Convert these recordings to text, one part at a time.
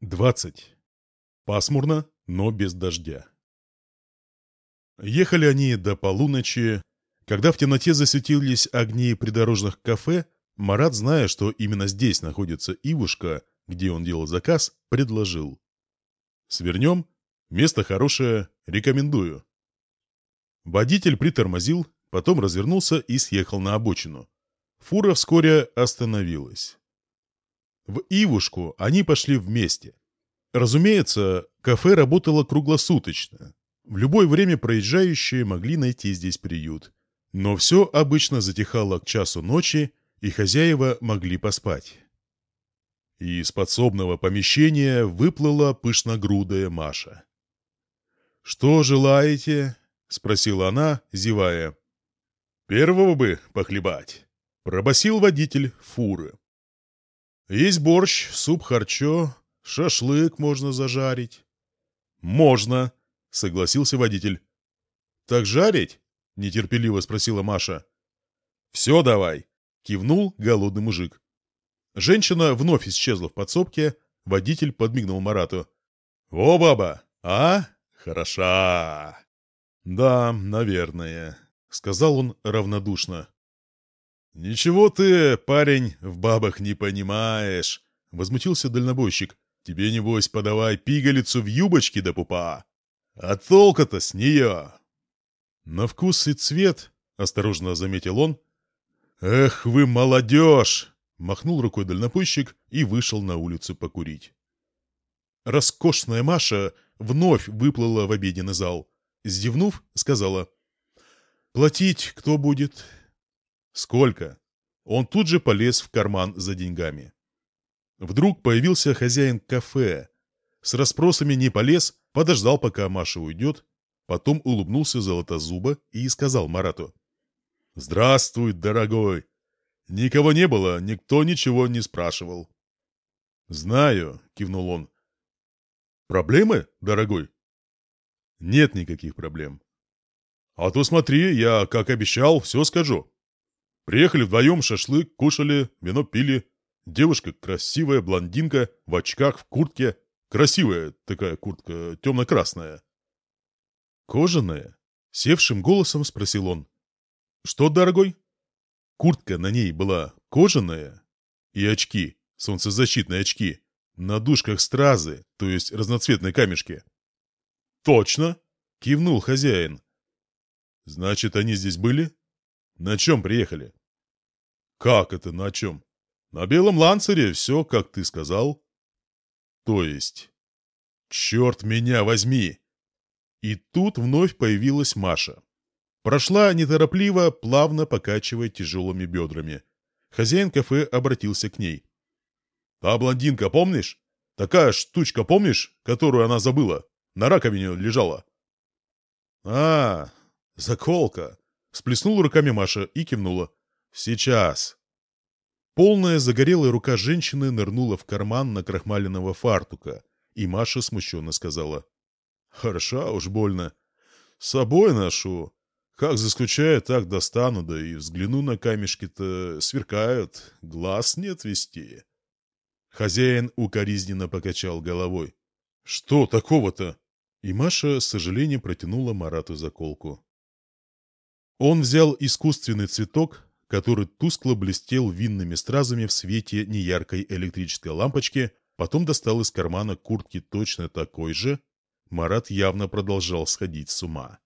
20. Пасмурно, но без дождя. Ехали они до полуночи. Когда в темноте засветились огни придорожных кафе, Марат, зная, что именно здесь находится Ивушка, где он делал заказ, предложил. «Свернем? Место хорошее, рекомендую». Водитель притормозил, потом развернулся и съехал на обочину. Фура вскоре остановилась. В Ивушку они пошли вместе. Разумеется, кафе работало круглосуточно. В любое время проезжающие могли найти здесь приют. Но все обычно затихало к часу ночи, и хозяева могли поспать. Из подсобного помещения выплыла пышногрудая Маша. «Что желаете?» — спросила она, зевая. «Первого бы похлебать», — пробасил водитель фуры. Есть борщ, суп харчо, шашлык можно зажарить. Можно, согласился водитель. Так жарить? Нетерпеливо спросила Маша. Все давай, кивнул голодный мужик. Женщина вновь исчезла в подсобке, водитель подмигнул Марату. «О, баба! А? Хороша!» «Да, наверное», — сказал он равнодушно. «Ничего ты, парень, в бабах не понимаешь», — возмутился дальнобойщик. «Тебе, небось, подавай пигалицу в юбочке до пупа. А толка-то с нее!» «На вкус и цвет», — осторожно заметил он. «Эх вы, молодежь!» — махнул рукой дальнобойщик и вышел на улицу покурить. Роскошная Маша вновь выплыла в обеденный зал. Сдевнув, сказала. «Платить кто будет? «Сколько?» Он тут же полез в карман за деньгами. Вдруг появился хозяин кафе. С расспросами не полез, подождал, пока Маша уйдет, потом улыбнулся золотозубо и сказал Марату. «Здравствуй, дорогой! Никого не было, никто ничего не спрашивал». «Знаю», — кивнул он. «Проблемы, дорогой?» «Нет никаких проблем». «А то смотри, я, как обещал, все скажу». Приехали вдвоем, шашлык, кушали, вино пили. Девушка красивая, блондинка, в очках, в куртке. Красивая такая куртка, темно-красная. «Кожаная?» — севшим голосом спросил он. «Что, дорогой?» Куртка на ней была кожаная и очки, солнцезащитные очки, на дужках стразы, то есть разноцветные камешки. «Точно!» — кивнул хозяин. «Значит, они здесь были? На чем приехали?» «Как это на чем?» «На белом ланцере все, как ты сказал». «То есть?» «Черт меня возьми!» И тут вновь появилась Маша. Прошла неторопливо, плавно покачивая тяжелыми бедрами. Хозяин кафе обратился к ней. «Та блондинка, помнишь? Такая штучка, помнишь, которую она забыла? На раковине лежала». «А, заколка!» — сплеснула руками Маша и кивнула. «Сейчас». Полная загорелая рука женщины нырнула в карман на крахмаленного фартука, и Маша смущенно сказала. «Хороша уж больно. С собой ношу. Как заскучаю, так достану, да и взгляну на камешки-то сверкают, глаз не отвести». Хозяин укоризненно покачал головой. «Что такого-то?» И Маша с сожалением протянула Марату заколку. Он взял искусственный цветок, который тускло блестел винными стразами в свете неяркой электрической лампочки, потом достал из кармана куртки точно такой же. Марат явно продолжал сходить с ума.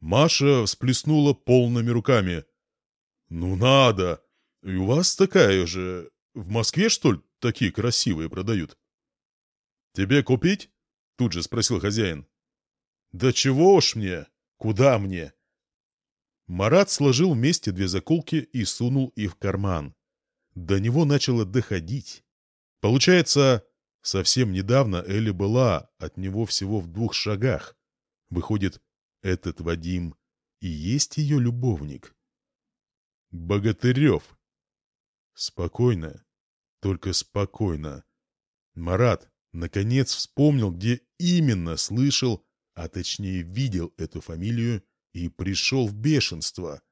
Маша всплеснула полными руками. «Ну надо! И у вас такая же... В Москве, что ли, такие красивые продают?» «Тебе купить?» — тут же спросил хозяин. «Да чего уж мне? Куда мне? Марат сложил вместе две заколки и сунул их в карман. До него начало доходить. Получается, совсем недавно Элли была от него всего в двух шагах. Выходит, этот Вадим и есть ее любовник. Богатырев. Спокойно, только спокойно. Марат, наконец, вспомнил, где именно слышал, а точнее видел эту фамилию и пришел в бешенство.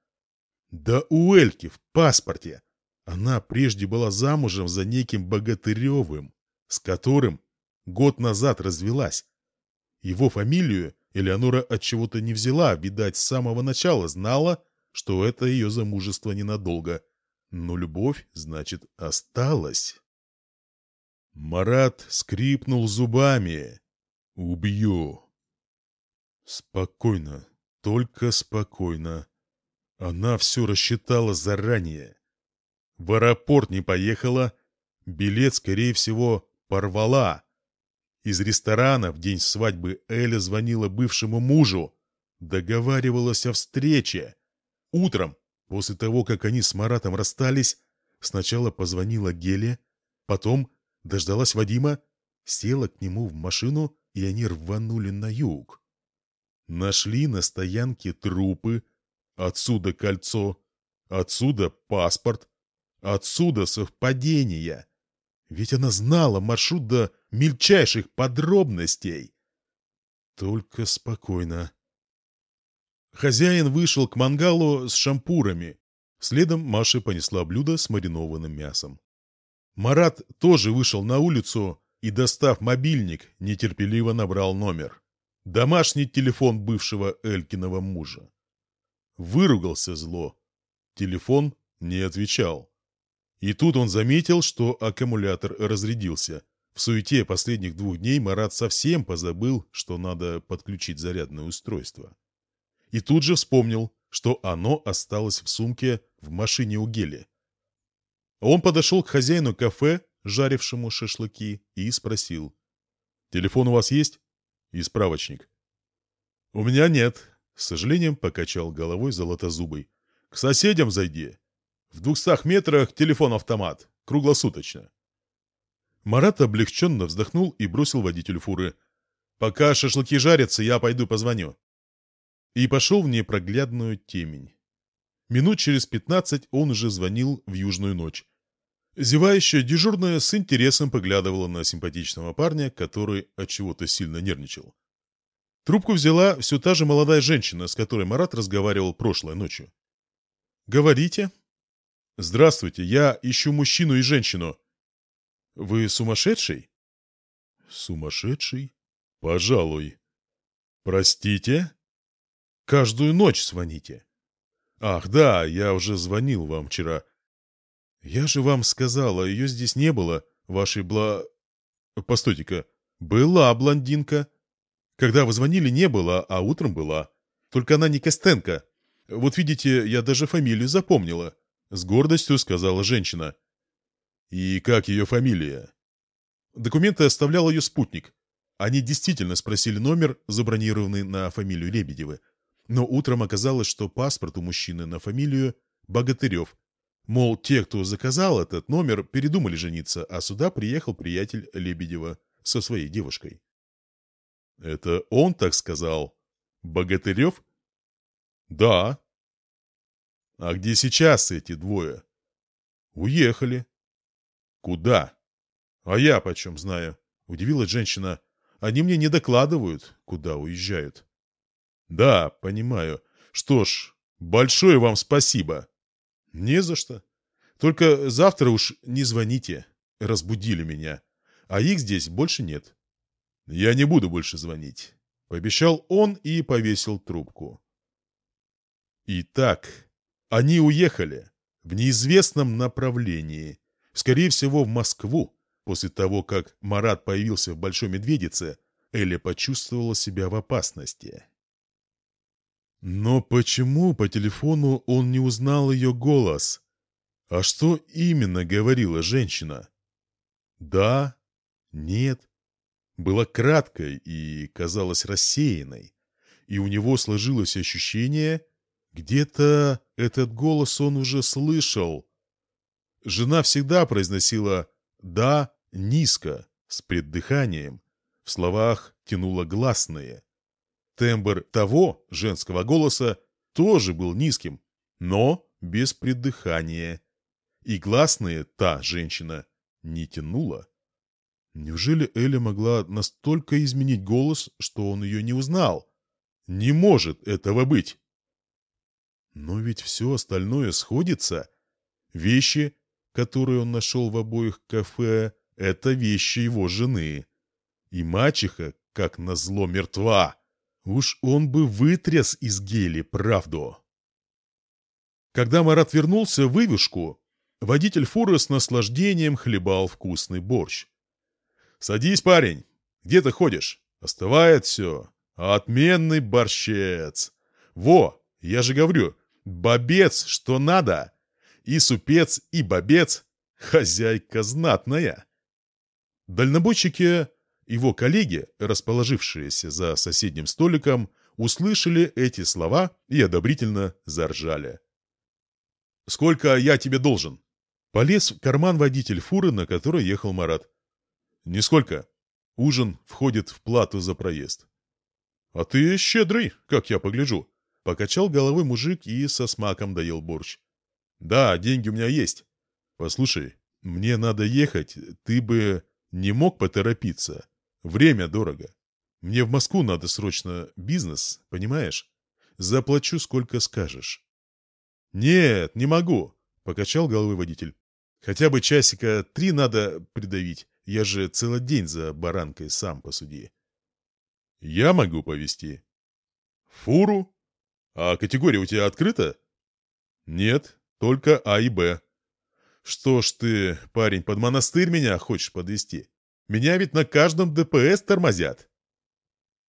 Да у Эльки в паспорте. Она прежде была замужем за неким Богатыревым, с которым год назад развелась. Его фамилию Элеонора от чего-то не взяла, видать, с самого начала знала, что это ее замужество ненадолго. Но любовь, значит, осталась. Марат скрипнул зубами. «Убью!» Спокойно, только спокойно. Она все рассчитала заранее. В аэропорт не поехала, билет, скорее всего, порвала. Из ресторана в день свадьбы Эля звонила бывшему мужу, договаривалась о встрече. Утром, после того, как они с Маратом расстались, сначала позвонила Геле, потом дождалась Вадима, села к нему в машину, и они рванули на юг. Нашли на стоянке трупы, отсюда кольцо, отсюда паспорт, отсюда совпадение. Ведь она знала маршрут до мельчайших подробностей. Только спокойно. Хозяин вышел к мангалу с шампурами. Следом Маша понесла блюдо с маринованным мясом. Марат тоже вышел на улицу и, достав мобильник, нетерпеливо набрал номер. Домашний телефон бывшего Элькиного мужа. Выругался зло. Телефон не отвечал. И тут он заметил, что аккумулятор разрядился. В суете последних двух дней Марат совсем позабыл, что надо подключить зарядное устройство. И тут же вспомнил, что оно осталось в сумке в машине у Гели. Он подошел к хозяину кафе, жарившему шашлыки, и спросил. «Телефон у вас есть?» «И справочник». «У меня нет», — с сожалением покачал головой золотозубый. «К соседям зайди. В двухстах метрах телефон-автомат. Круглосуточно». Марат облегченно вздохнул и бросил водителю фуры. «Пока шашлыки жарятся, я пойду позвоню». И пошел в непроглядную темень. Минут через пятнадцать он уже звонил в южную ночь. Зевающая дежурная с интересом поглядывала на симпатичного парня, который от чего-то сильно нервничал. Трубку взяла все та же молодая женщина, с которой Марат разговаривал прошлой ночью. «Говорите?» «Здравствуйте, я ищу мужчину и женщину». «Вы сумасшедший?» «Сумасшедший? Пожалуй». «Простите?» «Каждую ночь звоните». «Ах, да, я уже звонил вам вчера. «Я же вам сказала, ее здесь не было, вашей бла...» «Постойте-ка, была блондинка. Когда вы звонили, не было, а утром была. Только она не Костенко. Вот видите, я даже фамилию запомнила», — с гордостью сказала женщина. «И как ее фамилия?» Документы оставлял ее спутник. Они действительно спросили номер, забронированный на фамилию Лебедевы. Но утром оказалось, что паспорт у мужчины на фамилию Богатырев, Мол, те, кто заказал этот номер, передумали жениться, а сюда приехал приятель Лебедева со своей девушкой. Это он так сказал? Богатырев? Да. А где сейчас эти двое? Уехали. Куда? А я почем знаю? Удивилась женщина. Они мне не докладывают, куда уезжают. Да, понимаю. Что ж, большое вам спасибо. «Не за что. Только завтра уж не звоните. Разбудили меня. А их здесь больше нет». «Я не буду больше звонить», — пообещал он и повесил трубку. Итак, они уехали в неизвестном направлении, скорее всего, в Москву. После того, как Марат появился в Большой Медведице, Эля почувствовала себя в опасности. Но почему по телефону он не узнал ее голос? А что именно говорила женщина? Да, нет. Была краткой и казалась рассеянной. И у него сложилось ощущение, где-то этот голос он уже слышал. Жена всегда произносила «да» низко, с преддыханием. В словах тянула гласные. Тембр того женского голоса тоже был низким, но без придыхания. И гласные та женщина не тянула. Неужели Эля могла настолько изменить голос, что он ее не узнал? Не может этого быть. Но ведь все остальное сходится. Вещи, которые он нашел в обоих кафе, это вещи его жены. И мачеха, как назло, мертва. Уж он бы вытряс из гели правду. Когда Марат вернулся в вывешку, водитель фуры с наслаждением хлебал вкусный борщ. «Садись, парень! Где ты ходишь? Остывает все. Отменный борщец! Во, я же говорю, бобец, что надо! И супец, и бобец, хозяйка знатная!» Дальнобойщики его коллеги, расположившиеся за соседним столиком, услышали эти слова и одобрительно заржали. «Сколько я тебе должен?» Полез в карман водитель фуры, на которой ехал Марат. «Нисколько. Ужин входит в плату за проезд». «А ты щедрый, как я погляжу», — покачал головой мужик и со смаком доел борщ. «Да, деньги у меня есть. Послушай, мне надо ехать, ты бы не мог поторопиться. Время дорого. Мне в Москву надо срочно бизнес, понимаешь? Заплачу, сколько скажешь. Нет, не могу, покачал головой водитель. Хотя бы часика три надо придавить. Я же целый день за баранкой сам посуди. Я могу повезти. Фуру? А категория у тебя открыта? Нет, только А и Б. Что ж ты, парень, под монастырь меня хочешь подвести? Меня ведь на каждом ДПС тормозят.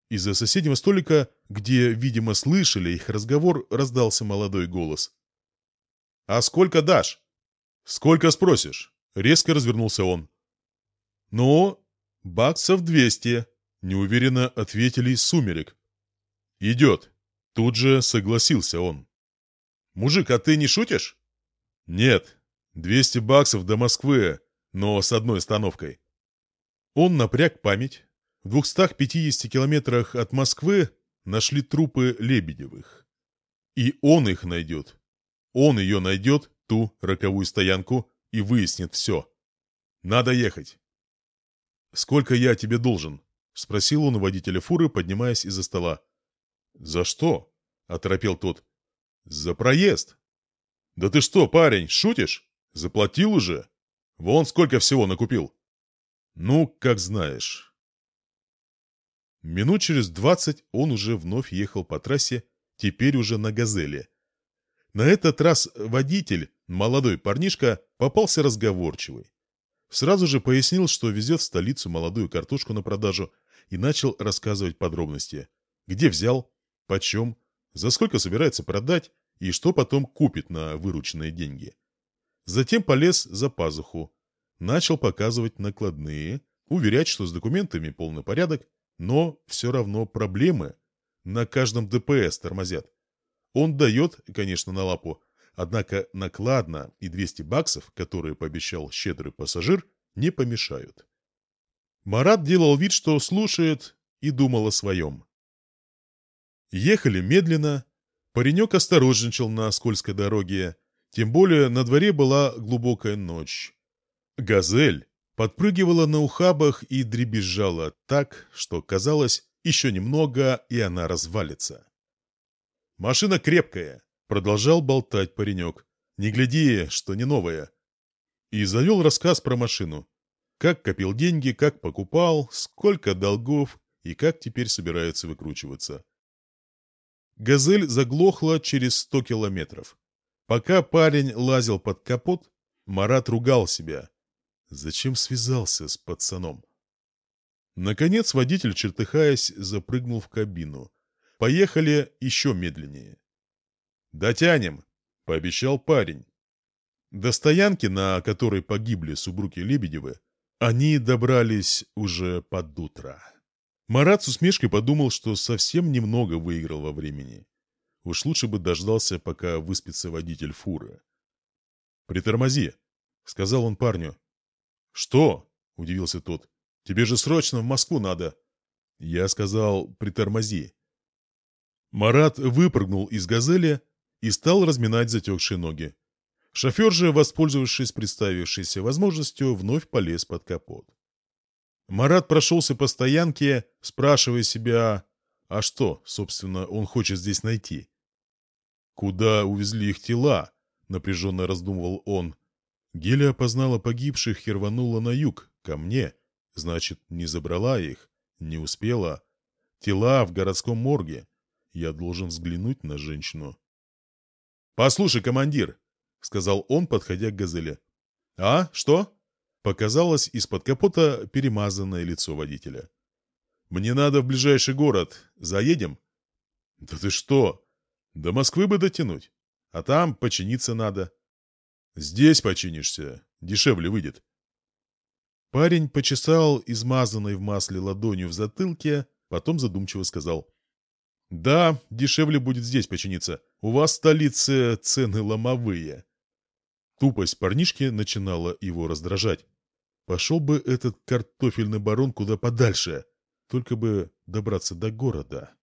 Из-за соседнего столика, где, видимо, слышали их разговор, раздался молодой голос. «А сколько дашь?» «Сколько спросишь?» — резко развернулся он. «Ну, баксов двести», — неуверенно ответили из сумерек. «Идет». Тут же согласился он. «Мужик, а ты не шутишь?» «Нет, двести баксов до Москвы, но с одной остановкой. Он напряг память. В 250 километрах от Москвы нашли трупы Лебедевых. И он их найдет. Он ее найдет, ту роковую стоянку, и выяснит все. Надо ехать. «Сколько я тебе должен?» — спросил он у водителя фуры, поднимаясь из-за стола. «За что?» — оторопел тот. «За проезд». «Да ты что, парень, шутишь? Заплатил уже? Вон сколько всего накупил». «Ну, как знаешь». Минут через двадцать он уже вновь ехал по трассе, теперь уже на «Газели». На этот раз водитель, молодой парнишка, попался разговорчивый. Сразу же пояснил, что везет в столицу молодую картошку на продажу и начал рассказывать подробности. Где взял, почем, за сколько собирается продать и что потом купит на вырученные деньги. Затем полез за пазуху, начал показывать накладные, уверять, что с документами полный порядок, но все равно проблемы. На каждом ДПС тормозят. Он дает, конечно, на лапу, однако накладно и 200 баксов, которые пообещал щедрый пассажир, не помешают. Марат делал вид, что слушает, и думал о своем. Ехали медленно, паренек осторожничал на скользкой дороге, тем более на дворе была глубокая ночь. Газель подпрыгивала на ухабах и дребезжала так, что казалось, еще немного, и она развалится. «Машина крепкая», — продолжал болтать паренек. «Не гляди, что не новая». И завел рассказ про машину. Как копил деньги, как покупал, сколько долгов и как теперь собирается выкручиваться. «Газель» заглохла через сто километров. Пока парень лазил под капот, Марат ругал себя. Зачем связался с пацаном? Наконец водитель, чертыхаясь, запрыгнул в кабину. Поехали еще медленнее. «Дотянем», — пообещал парень. До стоянки, на которой погибли супруги Лебедевы, они добрались уже под утро. Марат с усмешкой подумал, что совсем немного выиграл во времени. Уж лучше бы дождался, пока выспится водитель фуры. «Притормози», — сказал он парню. «Что?» – удивился тот. «Тебе же срочно в Москву надо». Я сказал «притормози». Марат выпрыгнул из «Газели» и стал разминать затекшие ноги. Шофер же, воспользовавшись представившейся возможностью, вновь полез под капот. Марат прошелся по стоянке, спрашивая себя, а что, собственно, он хочет здесь найти? «Куда увезли их тела?» — напряженно раздумывал он. Геля опознала погибших и рванула на юг, ко мне. Значит, не забрала их. Не успела. Тела в городском морге. Я должен взглянуть на женщину. «Послушай, командир», — сказал он, подходя к «Газели». «А, что?» — показалось из-под капота перемазанное лицо водителя. «Мне надо в ближайший город. Заедем?» «Да ты что? До Москвы бы дотянуть. А там починиться надо». «Здесь починишься. Дешевле выйдет». Парень почесал измазанной в масле ладонью в затылке, потом задумчиво сказал. «Да, дешевле будет здесь починиться. У вас в столице цены ломовые». Тупость парнишки начинала его раздражать. Пошел бы этот картофельный барон куда подальше, только бы добраться до города.